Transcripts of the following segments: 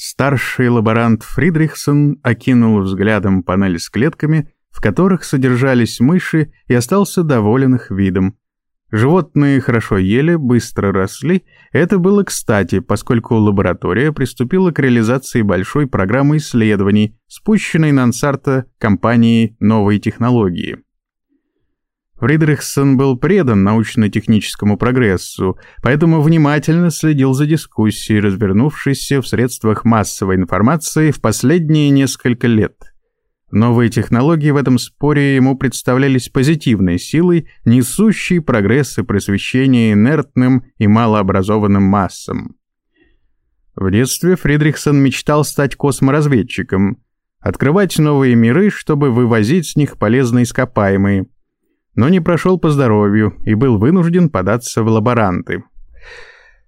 Старший лаборант Фридрихсон окинул взглядом панель с клетками, в которых содержались мыши, и остался доволен их видом. Животные хорошо ели, быстро росли. Это было кстати, поскольку лаборатория приступила к реализации большой программы исследований, спущенной на Ансарта компанией «Новые технологии». Фридрихсон был предан научно-техническому прогрессу, поэтому внимательно следил за дискуссией, развернувшейся в средствах массовой информации в последние несколько лет. Новые технологии в этом споре ему представлялись позитивной силой, несущей прогресс и просвещение инертным и малообразованным массам. В детстве Фридрихсон мечтал стать косморазведчиком, открывать новые миры, чтобы вывозить с них полезные ископаемые – но не прошел по здоровью и был вынужден податься в лаборанты.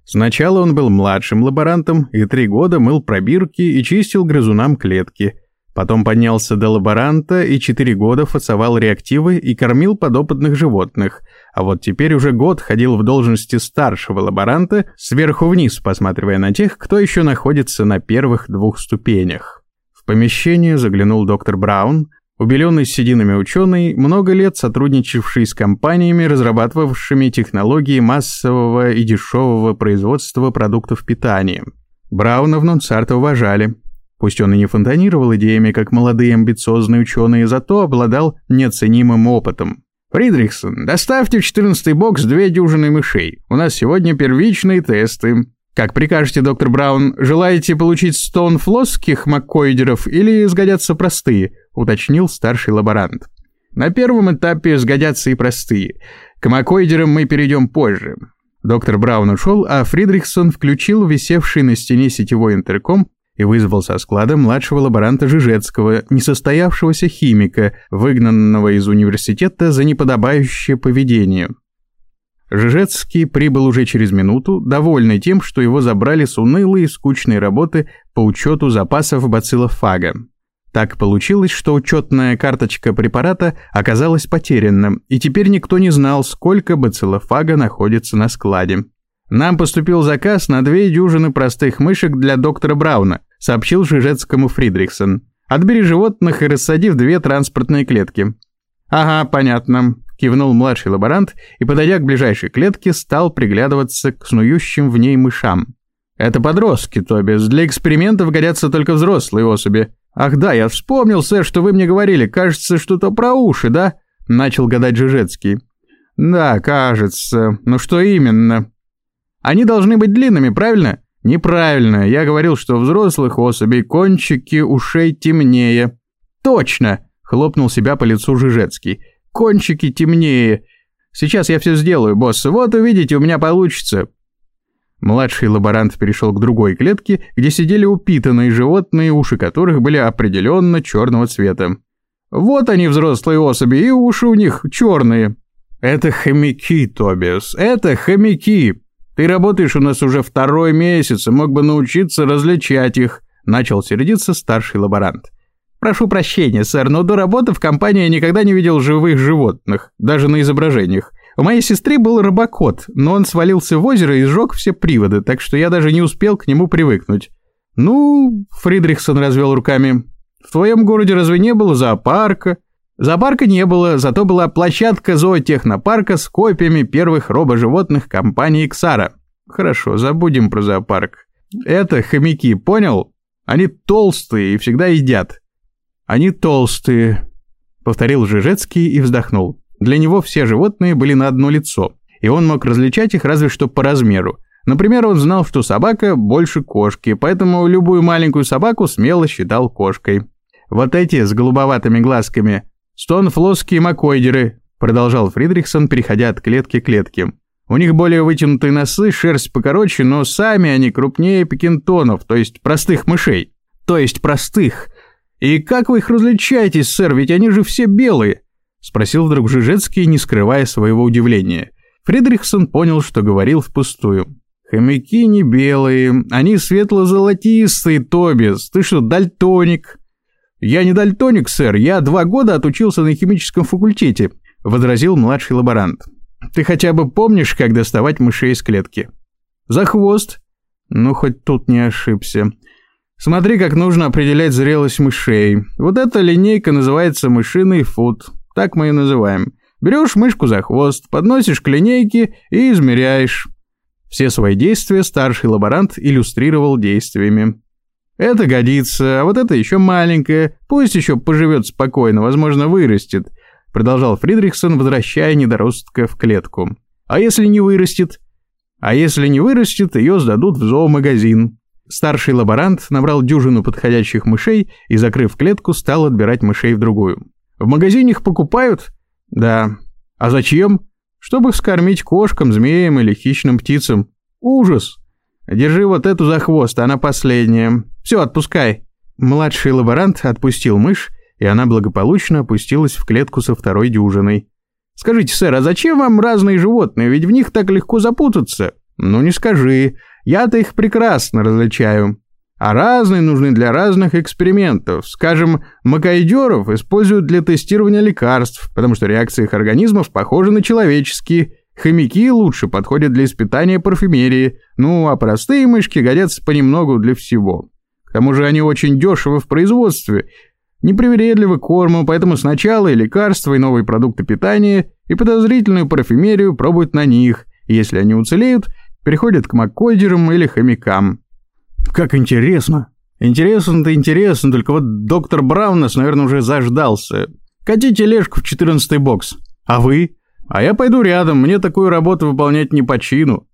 Сначала он был младшим лаборантом и три года мыл пробирки и чистил грызунам клетки. Потом поднялся до лаборанта и четыре года фасовал реактивы и кормил подопытных животных, а вот теперь уже год ходил в должности старшего лаборанта, сверху вниз посматривая на тех, кто еще находится на первых двух ступенях. В помещение заглянул доктор Браун, Убеленный сединами ученый, много лет сотрудничавший с компаниями, разрабатывавшими технологии массового и дешевого производства продуктов питания. Брауна в Нунцарте уважали. Пусть он и не фонтанировал идеями, как молодые амбициозные ученые, зато обладал неоценимым опытом. «Фридрихсон, доставьте в 14-й бокс две дюжины мышей. У нас сегодня первичные тесты. Как прикажете, доктор Браун, желаете получить стон флосских маккоидеров или сгодятся простые?» — уточнил старший лаборант. «На первом этапе сгодятся и простые. К маккоидерам мы перейдем позже». Доктор Браун ушел, а Фридрихсон включил висевший на стене сетевой интерком и вызвал со склада младшего лаборанта Жижецкого, несостоявшегося химика, выгнанного из университета за неподобающее поведение. Жижецкий прибыл уже через минуту, довольный тем, что его забрали с унылой и скучной работы по учету запасов бациллофага. Так получилось, что учетная карточка препарата оказалась потеряна, и теперь никто не знал, сколько бациллофага находится на складе. «Нам поступил заказ на две дюжины простых мышек для доктора Брауна», сообщил Жижецкому Фридрихсон. «Отбери животных и рассади в две транспортные клетки». «Ага, понятно кивнул младший лаборант и, подойдя к ближайшей клетке, стал приглядываться к снующим в ней мышам. «Это подростки, Тобис, для экспериментов годятся только взрослые особи. Ах да, я вспомнил, сэр, что вы мне говорили, кажется, что-то про уши, да?» Начал гадать Жижецкий. «Да, кажется. Но что именно?» «Они должны быть длинными, правильно?» «Неправильно. Я говорил, что у взрослых особей кончики ушей темнее». «Точно!» — хлопнул себя по лицу Жижецкий кончики темнее. Сейчас я все сделаю, босс, вот увидите, у меня получится». Младший лаборант перешел к другой клетке, где сидели упитанные животные, уши которых были определенно черного цвета. Вот они, взрослые особи, и уши у них черные. Это хомяки, Тобиас, это хомяки. Ты работаешь у нас уже второй месяц и мог бы научиться различать их, начал сердиться старший лаборант. «Прошу прощения, сэр, но до работы в компании я никогда не видел живых животных, даже на изображениях. У моей сестры был рыбакот, но он свалился в озеро и сжег все приводы, так что я даже не успел к нему привыкнуть». «Ну...» — Фридрихсон развел руками. «В твоем городе разве не было зоопарка?» Зоопарка не было, зато была площадка зоотехнопарка с копиями первых робоживотных компании «Ксара». Хорошо, забудем про зоопарк. Это хомяки, понял? Они толстые и всегда едят. «Они толстые», — повторил Жижецкий и вздохнул. Для него все животные были на одно лицо, и он мог различать их разве что по размеру. Например, он знал, что собака больше кошки, поэтому любую маленькую собаку смело считал кошкой. «Вот эти с голубоватыми глазками — стонфлосские макойдеры», — продолжал Фридрихсон, переходя от клетки к клетке. «У них более вытянутые носы, шерсть покороче, но сами они крупнее пекинтонов, то есть простых мышей. То есть простых, «И как вы их различаете, сэр, ведь они же все белые?» — спросил вдруг Жижецкий, не скрывая своего удивления. Фридрихсон понял, что говорил впустую. «Хомяки не белые, они светло-золотистые, Тобис. Ты что, дальтоник?» «Я не дальтоник, сэр, я два года отучился на химическом факультете», — возразил младший лаборант. «Ты хотя бы помнишь, как доставать мышей из клетки?» «За хвост». «Ну, хоть тут не ошибся». Смотри, как нужно определять зрелость мышей. Вот эта линейка называется мышиный фут. Так мы ее называем. Берешь мышку за хвост, подносишь к линейке и измеряешь. Все свои действия старший лаборант иллюстрировал действиями. Это годится, а вот это еще маленькое, пусть еще поживет спокойно, возможно, вырастет, продолжал Фридрихсон, возвращая недоростка в клетку. А если не вырастет? А если не вырастет, ее сдадут в зоомагазин. Старший лаборант набрал дюжину подходящих мышей и, закрыв клетку, стал отбирать мышей в другую. В магазине их покупают? Да. А зачем? Чтобы скормить кошкам, змеям или хищным птицам. Ужас. Держи вот эту за хвост, она последняя. Все, отпускай. Младший лаборант отпустил мышь, и она благополучно опустилась в клетку со второй дюжиной. Скажите, сэр, а зачем вам разные животные? Ведь в них так легко запутаться. Ну не скажи. Я-то их прекрасно различаю. А разные нужны для разных экспериментов. Скажем, макайдеров используют для тестирования лекарств, потому что реакции их организмов похожи на человеческие. Хомяки лучше подходят для испытания парфюмерии, ну а простые мышки годятся понемногу для всего. К тому же они очень дешевы в производстве, непривередливы к корму, поэтому сначала и лекарства, и новые продукты питания, и подозрительную парфюмерию пробуют на них, если они уцелеют, переходят к маккойдерам или хомякам. Как интересно. Интересно-то интересно, только вот доктор Браун нас, наверное, уже заждался. Катите тележку в четырнадцатый бокс. А вы? А я пойду рядом, мне такую работу выполнять не по чину.